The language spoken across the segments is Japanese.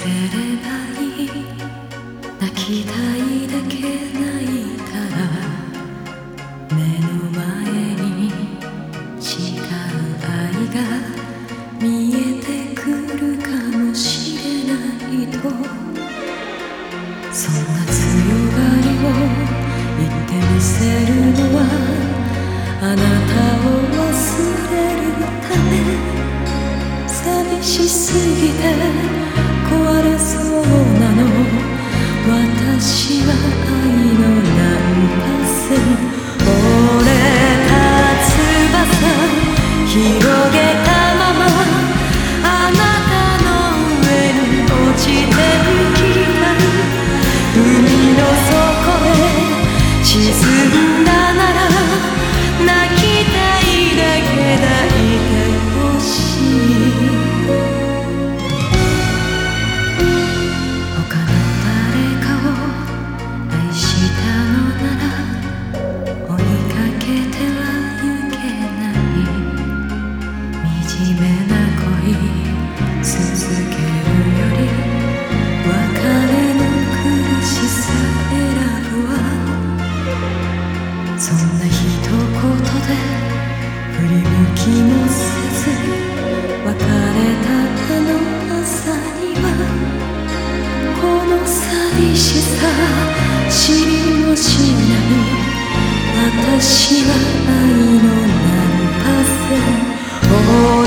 れればいい泣きたいだけ泣いたら目の前に違う愛が見えてくるかもしれないと。そんな強がりを言ってみせるのはあなたを忘れるため。寂しすぎて私は愛の難破線折れた翼。広げたままあなたの上に落ちてきた海の底へ沈んださ知りもしない私は愛のナンパ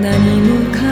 何もか